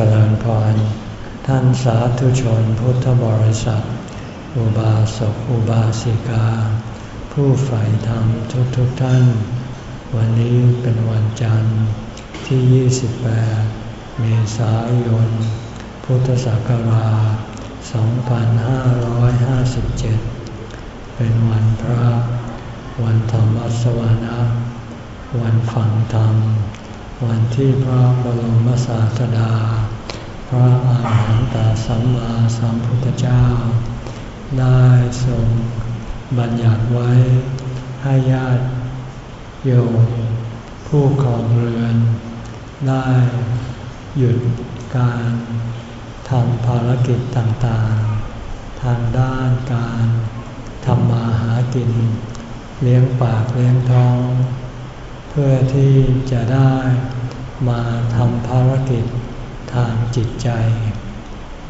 จริญพร ท่านสาธุชนพุทธบริษัท อุบาสกอุบาสิกา ผู้ใฝ่ธรรมทุกทุกท่าน วันนี้เป็นวันจันทร์ที่ 28 เมษายน พุทธศักราช 2557 เป็นวันพระ วันธรรมสวนะ วันฝังธรรม วันที่พระบรมศาสดา พระอาหารหันตสัมมาสัมพุทธเจ้า ได้ทรงบัญญัติไว้ให้ญาติโยมผู้ครองเรือน ได้หยุดการทำภารกิจต่างๆ ทางด้านการทำมาหากิน เลี้ยงปากเลี้ยงท้อง พื่อที่จะได้มาทำภารกิจทางจิตใจ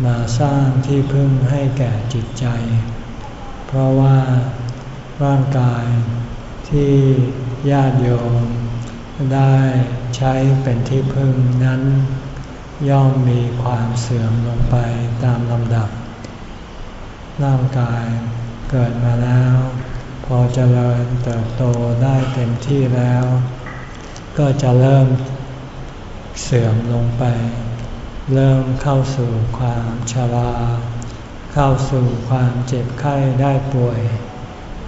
มาสร้างที่พึ่งให้แก่จิตใจ เพราะว่าร่างกายที่ญาติโยมได้ใช้เป็นที่พึ่งนั้น ย่อมมีความเสื่อมลงไปตามลำดับ ร่างกายเกิดมาแล้ว พอจเจริญเติบโตได้เต็มที่แล้ว ก็จะเริ่มเสื่อมลงไป เริ่มเข้าสู่ความชรา เข้าสู่ความเจ็บไข้ได้ป่วย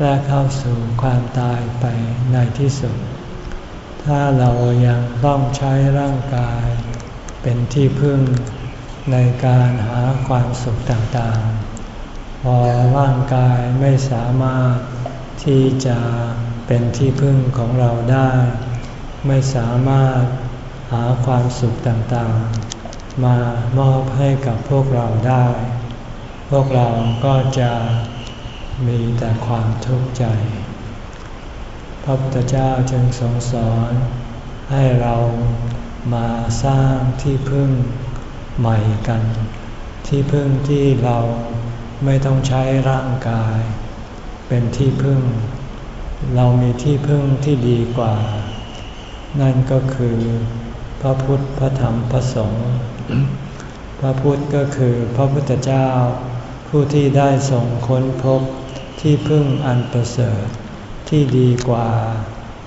และเข้าสู่ความตายไปในที่สุด ถ้าเรายังต้องใช้ร่างกาย เป็นที่พึ่งในการหาความสุขต่างๆ พอร่างกายไม่สามารถที่จะเป็นที่พึ่งของเราได้ ไม่สามารถหาความสุขต่างๆ มามอบให้กับพวกเราได้ พวกเราก็จะมีแต่ความทุกข์ใจ พระพุทธเจ้าจึงทรงสอนให้เรามาสร้างที่พึ่งใหม่กัน ที่พึ่งที่เราไม่ต้องใช้ร่างกาย เป็นที่พึ่ง เรามีที่พึ่งที่ดีกว่า นั่นก็คือพระพุทธพระธรรมพระสงฆ์พระพุทธก็คือพระพุทธเจ้า ผู้ที่ได้ส่งค้นพบที่พึ่งอันประเสริฐที่ดีกว่า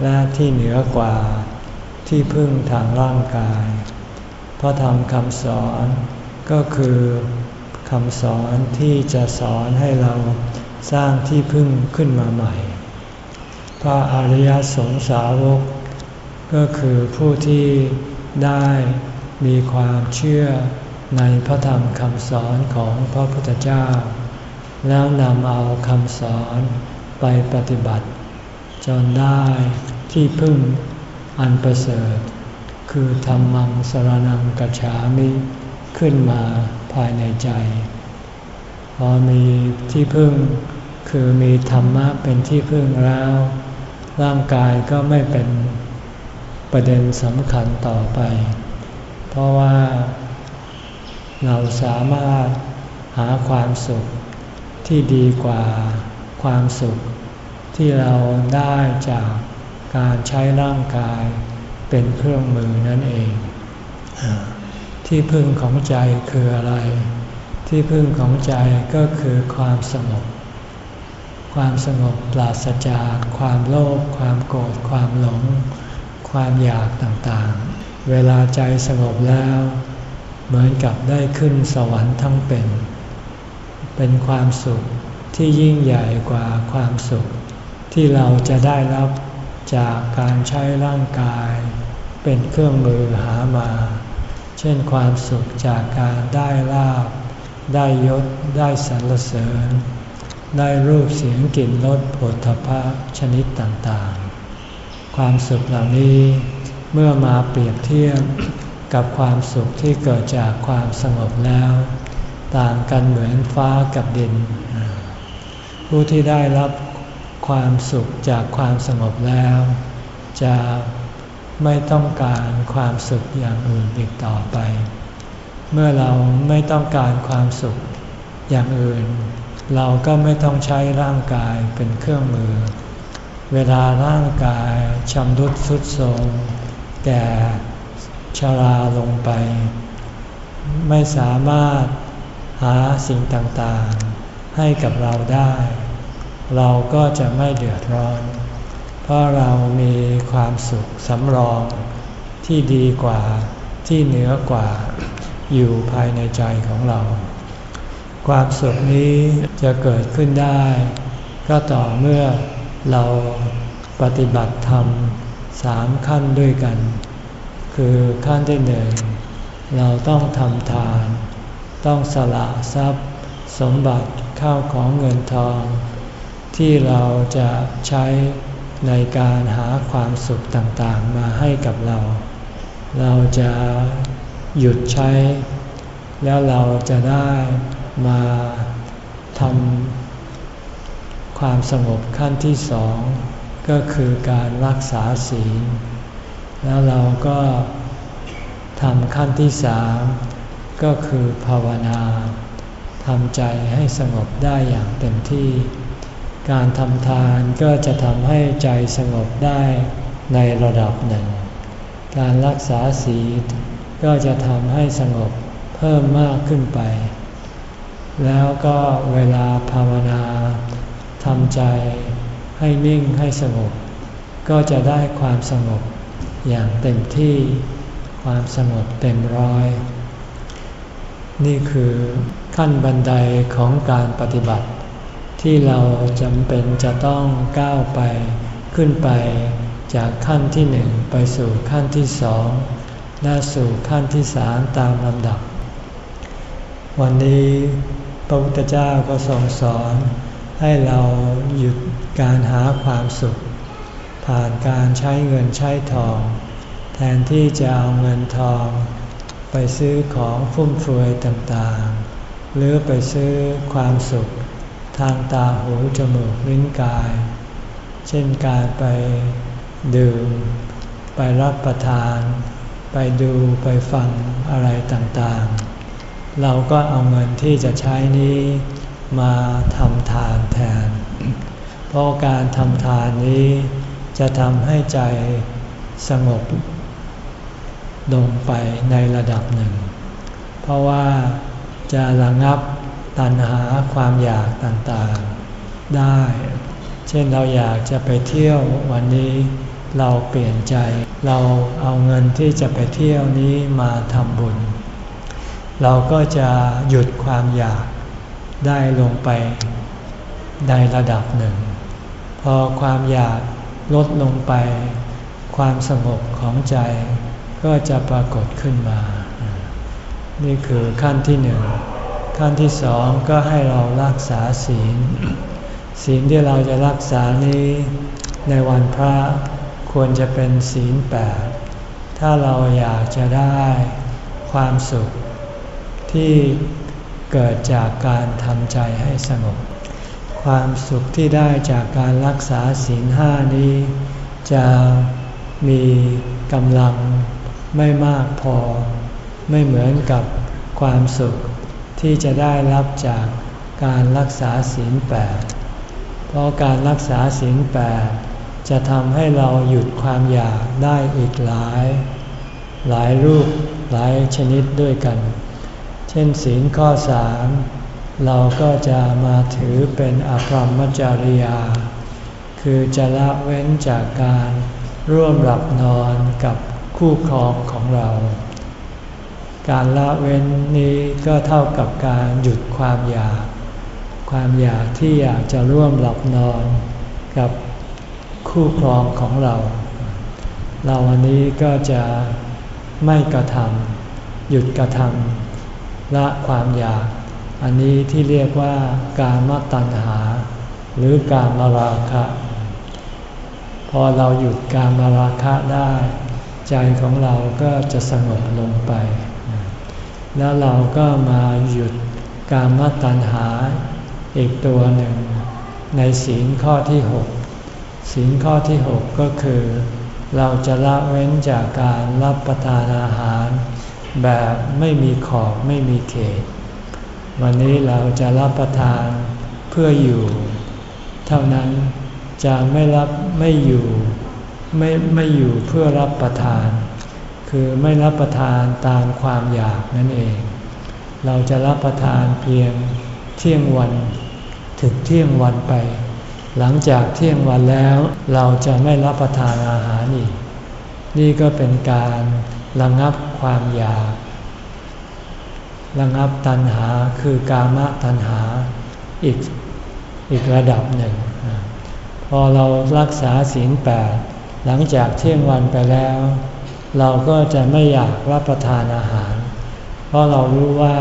และที่เหนือกว่า ที่พึ่งทางร่างกาย พระธรรมคำสอนก็คือคำสอนที่จะสอนให้เราสร้างที่พึ่งขึ้นมาใหม่ พระอริยสงสาวก ก็คือผู้ที่ได้มีความเชื่อในพระธรรมคำสอนของพระพุทธเจ้า แล้วนำเอาคำสอนไปปฏิบัติ จนได้ที่พึ่งอันประเสริฐ คือธรรมังสรนังกัจฉามิขึ้นมาภายในใจ พอมีที่พึ่งคือมีธรรมะเป็นที่พึ่งแล้ว ร่างกายก็ไม่เป็น ประเด็นสำคัญต่อไป เพราะว่าเราสามารถหาความสุขที่ดีกว่าความสุขที่เราได้จากการใช้ร่างกายเป็นเครื่องมือนั่นเอง ที่พึ่งของใจคืออะไร ที่พึ่งของใจก็คือความสงบ ความสงบปราศจากความโลภความโกรธความหลง ความอยากต่างๆ เวลาใจสงบแล้ว เหมือนกับได้ขึ้นสวรรค์ทั้งเป็น เป็นความสุขที่ยิ่งใหญ่กว่าความสุข ที่เราจะได้รับจากการใช้ร่างกาย เป็นเครื่องมือหามา เช่นความสุขจากการได้ลาบ ได้ยศ ได้สรรเสริญ ได้รูปเสียงกลิ่นรสผลทพะชนิดต่างๆ ความสุขเหล่านี้เมื่อมาเปรียบเทียบกับความสุขที่เกิดจากความสงบแล้ว ต่างกันเหมือนฟ้ากับดิน ผู้ที่ได้รับความสุขจากความสงบแล้ว จะไม่ต้องการความสุขอย่างอื่นอีกต่อไป เมื่อเราไม่ต้องการความสุขอย่างอื่น เราก็ไม่ต้องใช้ร่างกายเป็นเครื่องมือ เวลาร่างกายชำรุดทรุดโทรมแก่ชราลงไป ไม่สามารถหาสิ่งต่างๆ ให้กับเราได้ เราก็จะไม่เดือดร้อน เพราะเรามีความสุขสำรองที่ดีกว่าที่เหนือกว่าอยู่ภายในใจของเรา ความสุขนี้จะเกิดขึ้นได้ ก็ต่อเมื่อ เราปฏิบัติธรรมสามขั้นด้วยกัน คือขั้นที่หนึ่งเราต้องทำทาน ต้องสละทรัพย์ สมบัติเข้าของเงินทอง ที่เราจะใช้ในการหาความสุขต่างๆมาให้กับเรา เราจะหยุดใช้ แล้วเราจะได้มาทำ ความสงบขั้นที่สองก็คือการรักษาศีล แล้วเราก็ทำขั้นที่สามก็คือภาวนาทำใจให้สงบได้อย่างเต็มที่ การทำทานก็จะทำให้ใจสงบได้ในระดับหนึ่ง การรักษาศีลก็จะทำให้สงบเพิ่มมากขึ้นไป แล้วก็เวลาภาวนาำใจให้นิ่งให้สงบ ก็จะได้ความสงบอย่างเต็มที่ความสงบเต็มร้อย นี่คือขั้นบันไดของการปฏิบัติ ที่เราจำเป็นจะต้องก้าวไปขึ้นไปจากขั้นที่หนึ่งไปสู่ขั้นที่สองและสู่ขั้นที่สามตามลำดับ วันนี้พระพุทธเจ้าก็ทรงสอน ให้เราหยุดการหาความสุข ผ่านการใช้เงินใช้ทอง แทนที่จะเอาเงินทอง ไปซื้อของฟุ่มเฟือยต่างๆ หรือไปซื้อความสุข ทางตาหูจมูกลิ้นกาย เช่นการไปดื่ม ไปรับประทาน ไปดูไปฟังอะไรต่างๆ เราก็เอาเงินที่จะใช้นี้ มาทำทานแทน เพราะการทำทานนี้จะทำให้ใจสงบลงไปในระดับหนึ่ง เพราะว่าจะระงับตัณหาความอยากต่างๆ ได้ เช่นเราอยากจะไปเที่ยววันนี้เราเปลี่ยนใจ เราเอาเงินที่จะไปเที่ยวนี้มาทำบุญ เราก็จะหยุดความอยาก ได้ลงไปในระดับหนึ่ง พอความอยากลดลงไป ความสงบของใจก็จะปรากฏขึ้นมา นี่คือขั้นที่หนึ่ง ขั้นที่สองก็ให้เรารักษาศีล ศีลที่เราจะรักษานี้ในวันพระควรจะเป็นศีลแปดถ้าเราอยากจะได้ความสุขที่ เกิดจากการทำใจให้สงบ ความสุขที่ได้จากการรักษาศีลห้านี้ จะมีกำลังไม่มากพอ ไม่เหมือนกับความสุขที่จะได้รับจากการรักษาศีลแปดเพราะการรักษาศีลแปดจะทำให้เราหยุดความอยากได้อีกหลาย หลายรูปหลายชนิดด้วยกัน เช่นศีลข้อสามเราก็จะมาถือเป็นอภรรมจริยา คือจะละเว้นจากการร่วมหลับนอนกับคู่ครองของเรา การละเว้นนี้ก็เท่ากับการหยุดความอยาก ความอยากที่อยากจะร่วมหลับนอนกับคู่ครองของเรา เราวันนี้ก็จะไม่กระทำหยุดกระทำ ละความอยาก อันนี้ที่เรียกว่าการมตัณหา หรือการมาราคะ พอเราหยุดการมาราคะได้ ใจของเราก็จะสงบลงไป แล้วเราก็มาหยุดการมตัณหาอีกตัวหนึ่ง ในศีลข้อที่หกศีลข้อที่หกก็คือ เราจะละเว้นจากการรับประทานอาหาร แบบไม่มีขอบไม่มีเขต วันนี้เราจะรับประทานเพื่ออยู่ เท่านั้นจะไม่รับไม่อยู่ไม่ไม่อยู่เพื่อรับประทาน คือไม่รับประทานตามความอยากนั่นเอง เราจะรับประทานเพียงเที่ยงวันถึงเที่ยงวันไป หลังจากเที่ยงวันแล้วเราจะไม่รับประทานอาหารอีก นี่ก็เป็นการ ระงับความอยากระงับตัณหาคือกามตัณหาอีกอีกระดับหนึ่ง พอเรารักษาศีลแปดหลังจากเที่ยงวันไปแล้ว เราก็จะไม่อยากรับประทานอาหาร เพราะเรารู้ว่า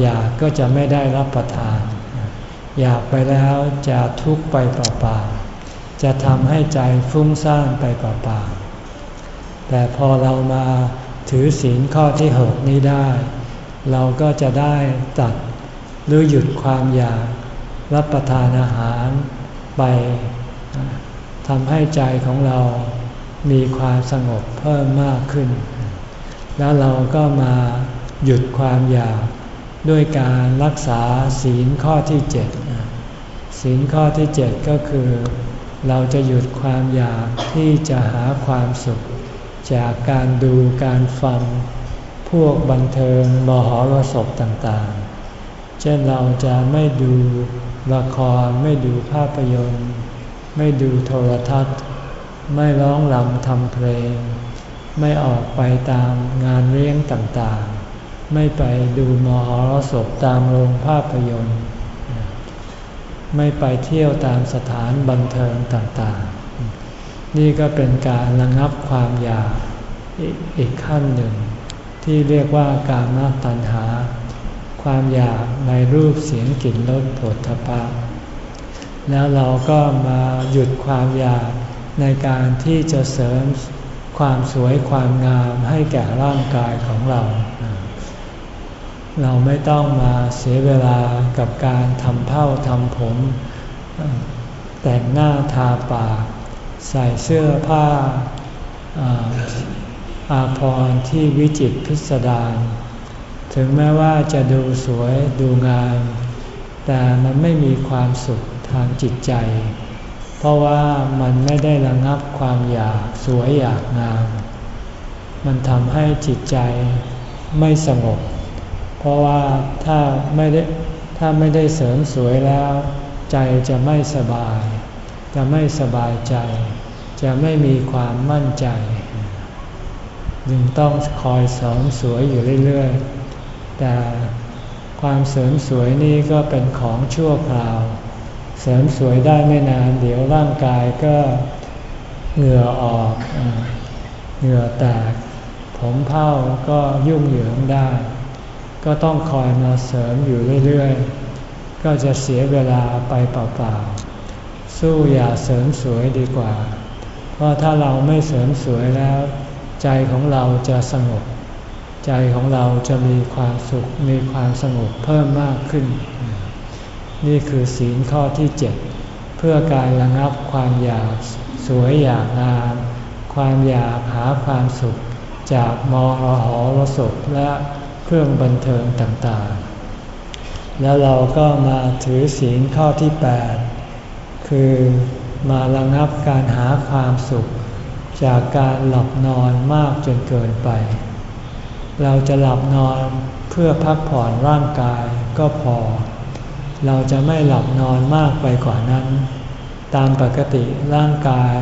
อยากก็จะไม่ได้รับประทาน อยากไปแล้วจะทุกข์ไปเปล่าๆจะทำให้ใจฟุ้งซ่านไปเปล่าๆแต่พอเรามา ถือศีลข้อที่หกนี้ได้ เราก็จะได้ตัดหรือหยุดความอยากรับประทานอาหารไปทำให้ใจของเรามีความสงบเพิ่มมากขึ้น แล้วเราก็มาหยุดความอยากด้วยการรักษาศีลข้อที่เจ็ดศีลข้อที่เจ็ดก็คือ เราจะหยุดความอยากที่จะหาความสุข จากการดูการฟัง พวกบันเทิงมหรสพต่างๆ เช่นเราจะไม่ดูละครไม่ดูภาพยนตร์ ไม่ดูโทรทัศน์ ไม่ร้องรำทำเพลง ไม่ออกไปตามงานเลี้ยงต่างๆ ไม่ไปดูมหรสพตามโรงภาพยนตร์ ไม่ไปเที่ยวตามสถานบันเทิงต่างๆ นี่ก็เป็นการระงับความอยากอีกขั้นหนึ่ง ที่เรียกว่าการมตัณหา ความอยากในรูปเสียงกลิ่นรสผลทพะแล้วเราก็มาหยุดความอยากในการที่จะเสริมความสวยความงามให้แก่ร่างกายของเรา เราไม่ต้องมาเสียเวลากับการทำเผ้าทำผม แต่งหน้าทาปาก ใส่เสื้อผ้าอาภรณ์ที่วิจิตพิสดารถึงแม้ว่าจะดูสวยดูงาม แต่มันไม่มีความสุขทางจิตใจ เพราะว่ามันไม่ได้ระงับความอยากสวยอยากงาม มันทำให้จิตใจไม่สงบ เพราะว่าถ้าไม่ได้ถ้าไม่ได้เสริมสวยแล้ว ใจจะไม่สบาย จะไม่สบายใจ จะไม่มีความมั่นใจจึงต้องคอยเสริมสวยอยู่เรื่อยๆ แต่ความเสริมสวยนี่ก็เป็นของชั่วคราว เสริมสวยได้ไม่นานเดี๋ยวร่างกายก็เหงื่อออกเหงื่อแตก ผมเผ้าก็ยุ่งเหยิงได้ ก็ต้องคอยมาเสริมอยู่เรื่อยๆ ก็จะเสียเวลาไปเปล่าๆ สู้อย่าเสริมสวยดีกว่า เพราะถ้าเราไม่เสริมสวยแล้ว ใจของเราจะสงบ ใจของเราจะมีความสุขมีความสงบเพิ่มมากขึ้น นี่คือศีลข้อที่เจ็ดเพื่อการระงับความอยากสวยอยากงาม ความอยากหาความสุขจากมหหรสพและเครื่องบันเทิงต่างๆ แล้วเราก็มาถือศีลข้อที่ 8 คือมาระงับการหาความสุข จากการหลับนอนมากจนเกินไป เราจะหลับนอนเพื่อพักผ่อนร่างกายก็พอ เราจะไม่หลับนอนมากไปกว่านั้น ตามปกติร่างกาย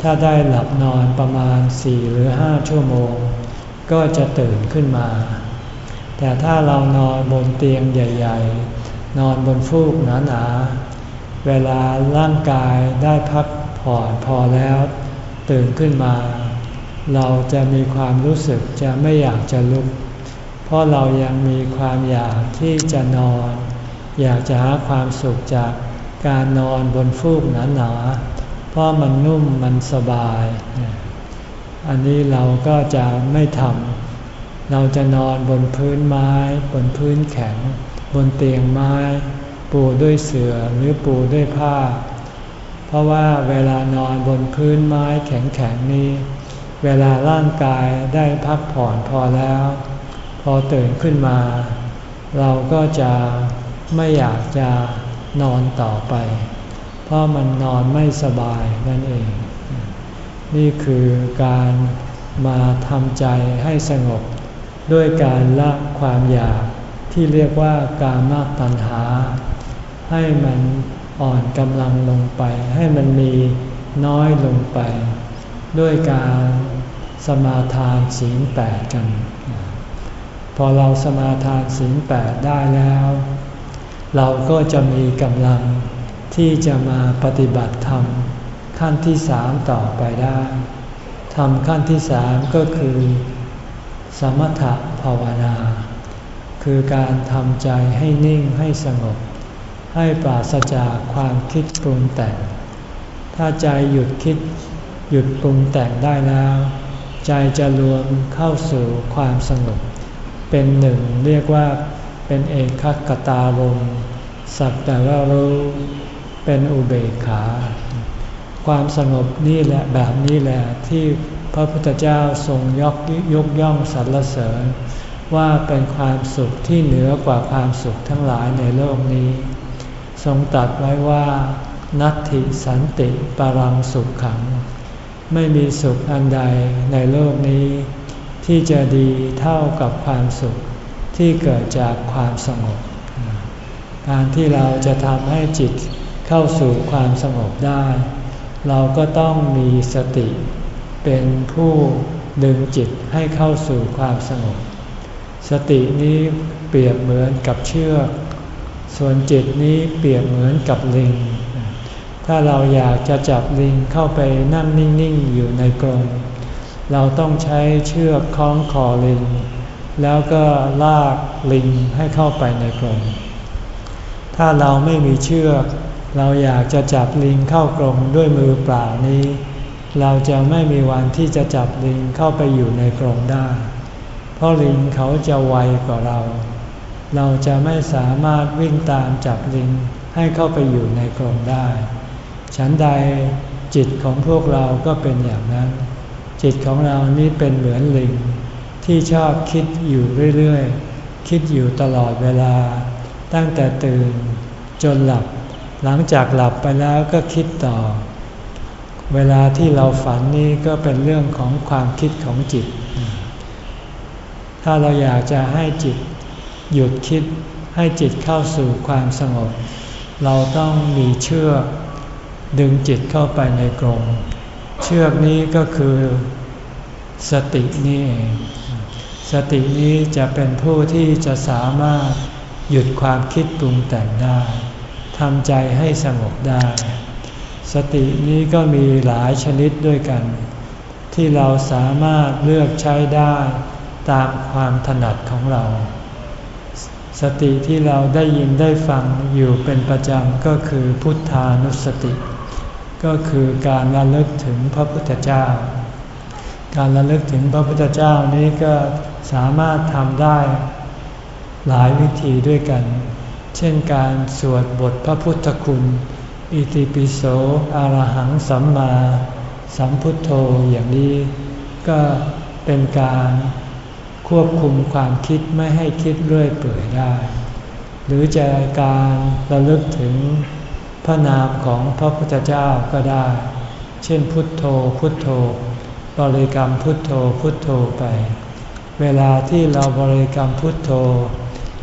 ถ้าได้หลับนอนประมาณสี่หรือห้าชั่วโมง ก็จะตื่นขึ้นมา แต่ถ้าเรานอนบนเตียงใหญ่ ๆ นอนบนฟูกหนาๆ เวลาร่างกายได้พักผ่อนพอแล้ว ตื่นขึ้นมา เราจะมีความรู้สึกจะไม่อยากจะลุก เพราะเรายังมีความอยากที่จะนอน อยากจะหาความสุขจากการนอนบนฟูกหนาๆเพราะมันนุ่มมันสบาย อันนี้เราก็จะไม่ทำเราจะนอนบนพื้นไม้ บนพื้นแข็ง บนเตียงไม้ ปูด้วยเสื่อหรือปูด้วยผ้า เพราะว่าเวลานอนบนพื้นไม้แข็งๆนี้ เวลาร่างกายได้พักผ่อนพอแล้ว พอตื่นขึ้นมา เราก็จะไม่อยากจะนอนต่อไป เพราะมันนอนไม่สบายนั่นเอง นี่คือการมาทำใจให้สงบด้วยการละความอยากที่เรียกว่ากามตัณหา ให้มันอ่อนกำลังลงไป ให้มันมีน้อยลงไป ด้วยการสมาทานศีลแปดกัน พอเราสมาทานศีลแปดได้แล้ว เราก็จะมีกำลังที่จะมาปฏิบัติธรรมขั้นที่สามต่อไปได้ทำขั้นที่สามก็คือ สมถภาวนา คือการทำใจให้นิ่งให้สงบ ให้ปราศจากความคิดปรุงแต่ง ถ้าใจหยุดคิดหยุดปรุงแต่งได้แล้ว ใจจะรวมเข้าสู่ความสงบเป็นหนึ่งเรียกว่าเป็นเอกคตารมสักแต่ว่ารู้เป็นอุเบกขา ความสงบนี่แหละแบบนี้แหละที่พระพุทธเจ้าทรงยกยกย่องสรรเสริญ ว่าเป็นความสุขที่เหนือกว่าความสุขทั้งหลายในโลกนี้ ทรงตัดไว้ว่า นัตถิสันติปรังสุขขัง ไม่มีสุขอันใดในโลกนี้ ที่จะดีเท่ากับความสุขที่เกิดจากความสงบ การที่เราจะทำให้จิตเข้าสู่ความสงบได้ เราก็ต้องมีสติ เป็นผู้ดึงจิตให้เข้าสู่ความสงบ สตินี้เปรียบเหมือนกับเชือก ส่วนจิตนี้เปรียบเหมือนกับลิง ถ้าเราอยากจะจับลิงเข้าไปนั่งนิ่งๆอยู่ในกรงเราต้องใช้เชือกคล้องคอลิง แล้วก็ลากลิงให้เข้าไปในกรงถ้าเราไม่มีเชือก เราอยากจะจับลิงเข้ากรงด้วยมือเปล่านี้ เราจะไม่มีวันที่จะจับลิงเข้าไปอยู่ในกรงได้ เพราะลิงเขาจะไวกว่าเรา เราจะไม่สามารถวิ่งตามจับลิงให้เข้าไปอยู่ในกรงได้ ฉันใดจิตของพวกเราก็เป็นอย่างนั้น จิตของเรานี่เป็นเหมือนลิง ที่ชอบคิดอยู่เรื่อยๆ คิดอยู่ตลอดเวลา ตั้งแต่ตื่นจนหลับ หลังจากหลับไปแล้วก็คิดต่อ เวลาที่เราฝันนี่ก็เป็นเรื่องของความคิดของจิต ถ้าเราอยากจะให้จิต หยุดคิดให้จิตเข้าสู่ความสงบ เราต้องมีเชือกดึงจิตเข้าไปในกรงเชือกนี้ก็คือสตินี่เองสตินี้จะเป็นผู้ที่จะสามารถหยุดความคิดปรุงแต่งได้ทำใจให้สงบได้ สตินี้ก็มีหลายชนิดด้วยกัน ที่เราสามารถเลือกใช้ได้ตามความถนัดของเรา สติที่เราได้ยินได้ฟังอยู่เป็นประจำก็คือพุทธานุสติ ก็คือการระลึกถึงพระพุทธเจ้า การระลึกถึงพระพุทธเจ้านี้ก็สามารถทำได้หลายวิธีด้วยกัน เช่นการสวดบทพระพุทธคุณ อิติปิโสอารหังสัมมา สัมพุทโธอย่างนี้ ก็เป็นการ ควบคุมความคิดไม่ให้คิดเรื่อยเปื่อยได้ หรือจะการระลึกถึงพระนามของพระพุทธเจ้าก็ได้ เช่นพุทโธพุทโธ บริกรรมพุทโธพุทโธไป เวลาที่เราบริกรรมพุทโธ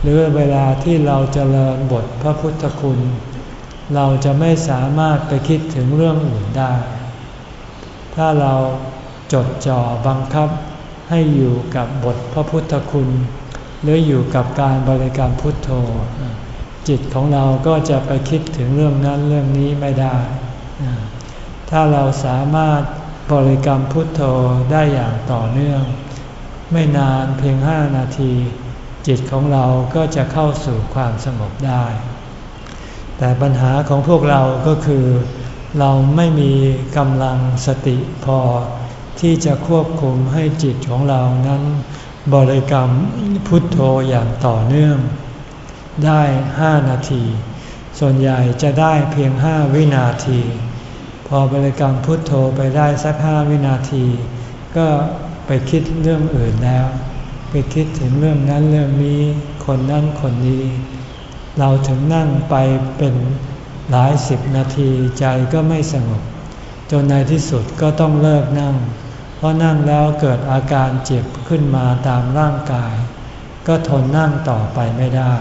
หรือเวลาที่เราจเจริญบทพระพุทธคุณ เราจะไม่สามารถไปคิดถึงเรื่องอื่นได้ ถ้าเราจดจ่อบังคับ ให้อยู่กับบทพระพุทธคุณ หรืออยู่กับการบริกรรมพุทโธ จิตของเราก็จะไปคิดถึงเรื่องนั้นเรื่องนี้ไม่ได้ ถ้าเราสามารถบริกรรมพุทโธได้อย่างต่อเนื่อง ไม่นานเพียงห้านาที จิตของเราก็จะเข้าสู่ความสงบได้ แต่ปัญหาของพวกเราก็คือ เราไม่มีกำลังสติพอ ที่จะควบคุมให้จิตของเรานั้น บริกรรมพุทโธอย่างต่อเนื่อง ได้ห้านาที ส่วนใหญ่จะได้เพียงห้าวินาที พอบริกรรมพุทโธไปได้สักห้าวินาที ก็ไปคิดเรื่องอื่นแล้ว ไปคิดถึงเรื่องนั้นเรื่องนี้ คนนั้นคนนี้ เราถึงนั่งไปเป็นหลายสิบนาทีใจก็ไม่สงบจนในที่สุดก็ต้องเลิกนั่ง เพราะนั่งแล้วเกิดอาการเจ็บขึ้นมาตามร่างกาย ก็ทนนั่งต่อไปไม่ได้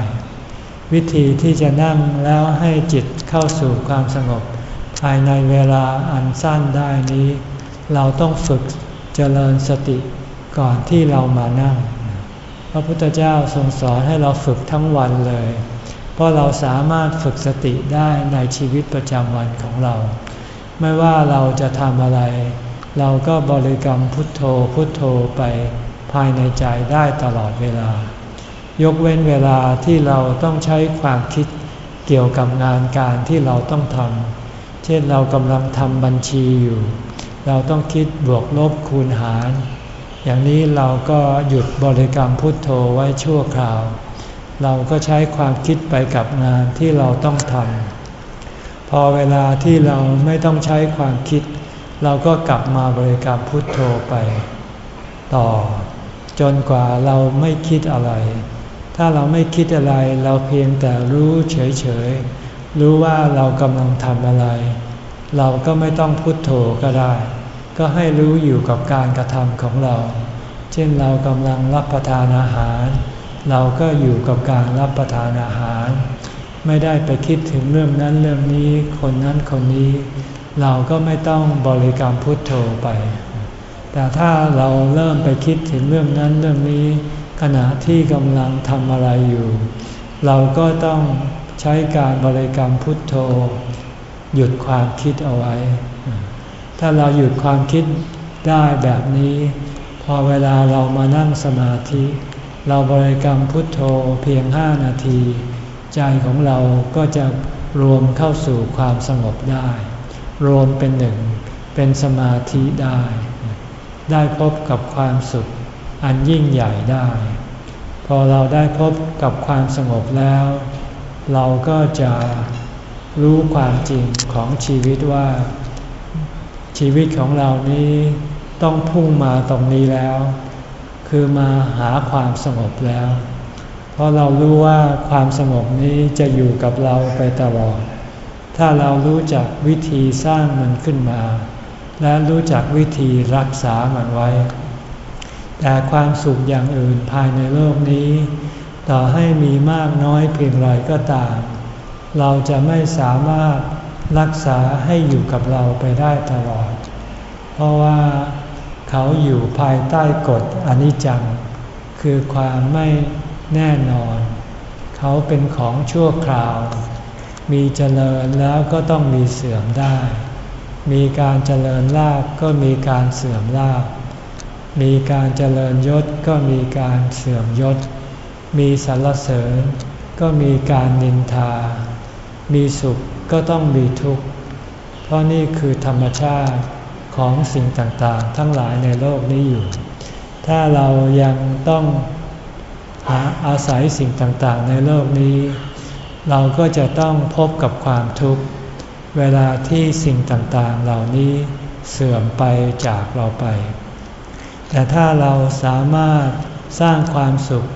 วิธีที่จะนั่งแล้วให้จิตเข้าสู่ความสงบ ภายในเวลาอันสั้นได้นี้ เราต้องฝึกเจริญสติก่อนที่เรามานั่ง พระพุทธเจ้าทรงสอนให้เราฝึกทั้งวันเลย เพราะเราสามารถฝึกสติได้ในชีวิตประจำวันของเรา ไม่ว่าเราจะทำอะไร เราก็บริกรรมพุทโธพุทโธไปภายในใจได้ตลอดเวลา ยกเว้นเวลาที่เราต้องใช้ความคิดเกี่ยวกับงานการที่เราต้องทำ เช่นเรากำลังทำบัญชีอยู่ เราต้องคิดบวกลบคูณหาร อย่างนี้เราก็หยุดบริกรรมพุทโธไว้ชั่วคราว เราก็ใช้ความคิดไปกับงานที่เราต้องทำ พอเวลาที่เราไม่ต้องใช้ความคิด เราก็กลับมาบริกรรมพุทโธไป ต่อ จนกว่าเราไม่คิดอะไร ถ้าเราไม่คิดอะไรเราเพียงแต่รู้เฉยๆ รู้ว่าเรากำลังทำอะไร เราก็ไม่ต้องพุทโธก็ได้ ก็ให้รู้อยู่กับการกระทำของเรา เช่นเรากำลังรับประทานอาหาร เราก็อยู่กับการรับประทานอาหาร ไม่ได้ไปคิดถึงเรื่องนั้นเรื่องนี้ คนนั้นคนนี้ เราก็ไม่ต้องบริกรรมพุทโธไป แต่ถ้าเราเริ่มไปคิดถึงเรื่องนั้นเรื่องนี้ ขณะที่กำลังทำอะไรอยู่ เราก็ต้องใช้การบริกรรมพุทโธ หยุดความคิดเอาไว้ ถ้าเราหยุดความคิดได้แบบนี้ พอเวลาเรามานั่งสมาธิ เราบริกรรมพุทโธเพียงห้านาที ใจของเราก็จะรวมเข้าสู่ความสงบได้ รวมเป็นหนึ่ง เป็นสมาธิได้ ได้พบกับความสุขอันยิ่งใหญ่ได้ พอเราได้พบกับความสงบแล้ว เราก็จะรู้ความจริงของชีวิตว่า ชีวิตของเรานี้ต้องพุ่งมาตรงนี้แล้ว คือมาหาความสงบแล้ว เพราะเรารู้ว่าความสงบนี้จะอยู่กับเราไปตลอด ถ้าเรารู้จักวิธีสร้างมันขึ้นมา และรู้จักวิธีรักษามันไว้ แต่ความสุขอย่างอื่นภายในโลกนี้ ต่อให้มีมากน้อยเพียงไรก็ตาม เราจะไม่สามารถรักษาให้อยู่กับเราไปได้ตลอด เพราะว่าเขาอยู่ภายใต้กฎอนิจจัง คือความไม่แน่นอน เขาเป็นของชั่วคราว มีเจริญแล้วก็ต้องมีเสื่อมได้ มีการเจริญลาบก็มีการเสื่อมลาบ มีการเจริญยศก็มีการเสื่อมยศ มีสรรเสริญ ก็มีการนินทา มีสุขก็ต้องมีทุกข์ เพราะนี่คือธรรมชาติของสิ่งต่างๆ ทั้งหลายในโลกนี้อยู่ ถ้าเรายังต้องหาอาศัยสิ่งต่างๆ ในโลกนี้ เราก็จะต้องพบกับความทุกข์ เวลาที่สิ่งต่างๆเหล่านี้เสื่อมไปจากเราไป แต่ถ้าเราสามารถสร้างความสุข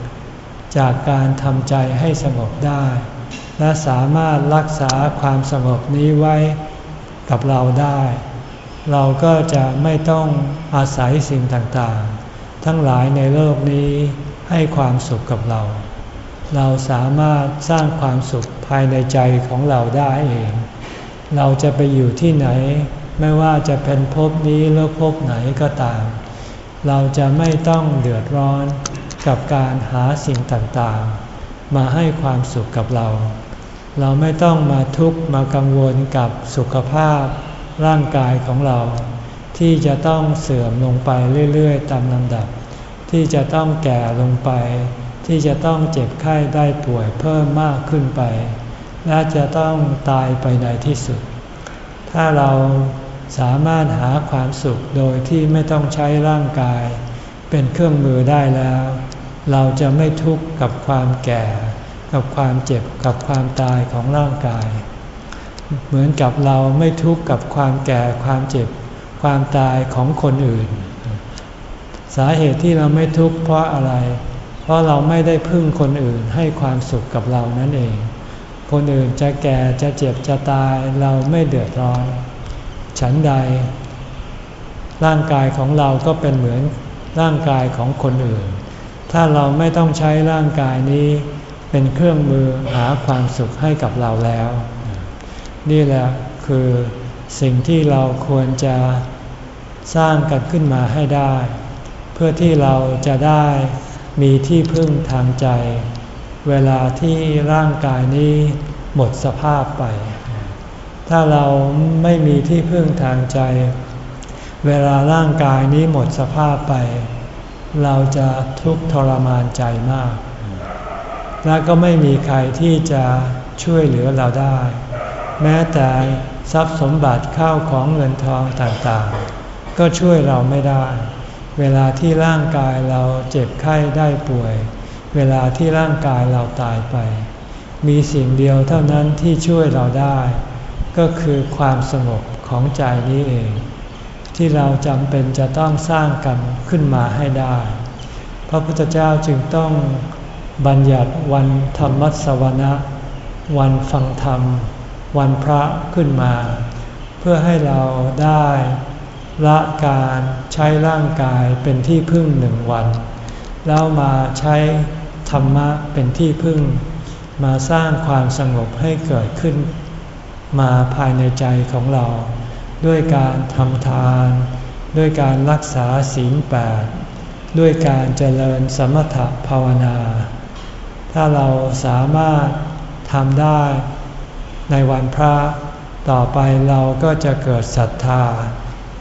จากการทำใจให้สงบได้ และสามารถรักษาความสงบนี้ไว้กับเราได้ เราก็จะไม่ต้องอาศัยสิ่งต่างๆ ทั้งหลายในโลกนี้ให้ความสุขกับเรา เราสามารถสร้างความสุขภายในใจของเราได้เอง เราจะไปอยู่ที่ไหน ไม่ว่าจะเป็นภพนี้หรือภพไหนก็ตาม เราจะไม่ต้องเดือดร้อนกับการหาสิ่งต่างๆ มาให้ความสุขกับเรา เราไม่ต้องมาทุกข์มากังวลกับสุขภาพร่างกายของเรา ที่จะต้องเสื่อมลงไปเรื่อยๆ ตามลำดับ ที่จะต้องแก่ลงไป ที่จะต้องเจ็บไข้ได้ป่วยเพิ่มมากขึ้นไป และจะต้องตายไปในที่สุด ถ้าเราสามารถหาความสุขโดยที่ไม่ต้องใช้ร่างกาย เป็นเครื่องมือได้แล้ว เราจะไม่ทุกข์กับความแก่ กับความเจ็บกับความตายของร่างกาย เหมือนกับเราไม่ทุกข์กับความแก่ความเจ็บ ความตายของคนอื่น สาเหตุที่เราไม่ทุกข์เพราะอะไร เพราะเราไม่ได้พึ่งคนอื่นให้ความสุขกับเรานั่นเอง คนอื่นจะแก่จะเจ็บจะตายเราไม่เดือดร้อน ฉันใด ร่างกายของเราก็เป็นเหมือนร่างกายของคนอื่นถถ้าเราไม่ต้องใช้ร่างกายนี้ เป็นเครื่องมือหาความสุขให้กับเราแล้ว นี่แหละคือสิ่งที่เราควรจะสร้างกันขึ้นมาให้ได้ เพื่อที่เราจะได้ มีที่พึ่งทางใจ เวลาที่ร่างกายนี้หมดสภาพไป ถ้าเราไม่มีที่พึ่งทางใจ เวลาร่างกายนี้หมดสภาพไป เราจะทุกข์ทรมานใจมาก และก็ไม่มีใครที่จะช่วยเหลือเราได้ แม้แต่ทรัพย์สมบัติข้าวของเงินทองต่างๆ ก็ช่วยเราไม่ได้ เวลาที่ร่างกายเราเจ็บไข้ได้ป่วย เวลาที่ร่างกายเราตายไป มีสิ่งเดียวเท่านั้นที่ช่วยเราได้ ก็คือความสงบของใจนี้เอง ที่เราจำเป็นจะต้องสร้างกันขึ้นมาให้ได้ พระพุทธเจ้าจึงต้องบัญญัติวันธรรมัสวนะ วันฟังธรรม วันพระขึ้นมา เพื่อให้เราได้ ละการใช้ร่างกายเป็นที่พึ่งหนึ่งวัน แล้วมาใช้ธรรมะเป็นที่พึ่ง มาสร้างความสงบให้เกิดขึ้น มาภายในใจของเรา ด้วยการทำทาน ด้วยการรักษาศีลแปดด้วยการเจริญสมถภาวนา ถ้าเราสามารถทำได้ในวันพระ ต่อไปเราก็จะเกิดศรัทธา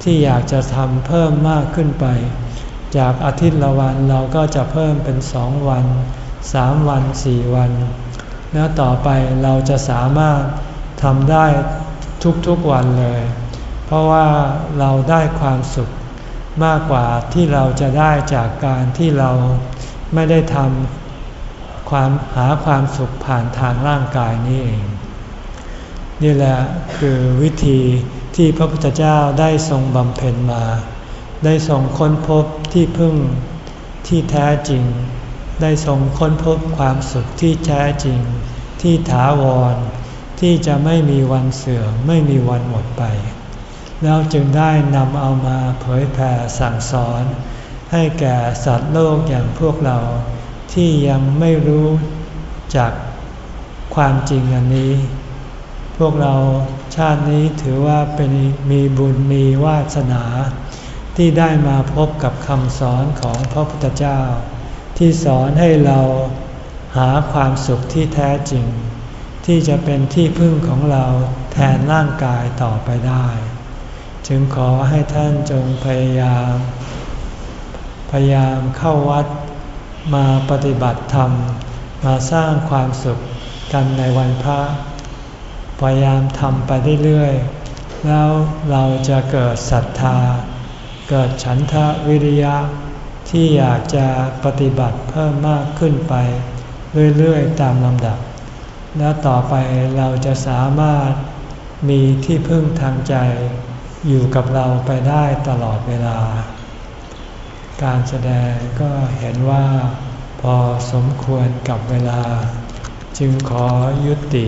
ที่อยากจะทำเพิ่มมากขึ้นไป จากอาทิตย์ละวันเราก็จะเพิ่มเป็นสองวันสามวันสี่วัน แล้วต่อไปเราจะสามารถทำได้ทุกๆวันเลย เพราะว่าเราได้ความสุขมากกว่าที่เราจะได้จากการที่เราไม่ได้ทำความหาความสุขผ่านทางร่างกายนี้เอง นี่แหละคือวิธี ที่พระพุทธเจ้าได้ทรงบำเพ็ญมา ได้ทรงค้นพบที่พึ่งที่แท้จริง ได้ทรงค้นพบความสุขที่แท้จริง ที่ถาวร ที่จะไม่มีวันเสื่อมไม่มีวันหมดไป แล้วจึงได้นำเอามาเผยแผ่สั่งสอน ให้แก่สัตว์โลกอย่างพวกเราที่ยังไม่รู้จากความจริงอันนี้ พวกเรา ชาตินี้ถือว่าเป็นมีบุญมีวาสนา ที่ได้มาพบกับคำสอนของพระพุทธเจ้า ที่สอนให้เราหาความสุขที่แท้จริง ที่จะเป็นที่พึ่งของเราแทนร่างกายต่อไปได้ จึงขอให้ท่านจงพยายาม พยายามเข้าวัดมาปฏิบัติธรรม มาสร้างความสุขกันในวันพระ พยายามทำไปเรื่อยๆ แล้วเราจะเกิดศรัทธา เกิดฉันทะวิริยะ ที่อยากจะปฏิบัติเพิ่มมากขึ้นไป เรื่อยๆ ตามลำดับ แล้วต่อไปเราจะสามารถมีที่พึ่งทางใจ อยู่กับเราไปได้ตลอดเวลา การแสดงก็เห็นว่าพอสมควรกับเวลา จึงขอยุติ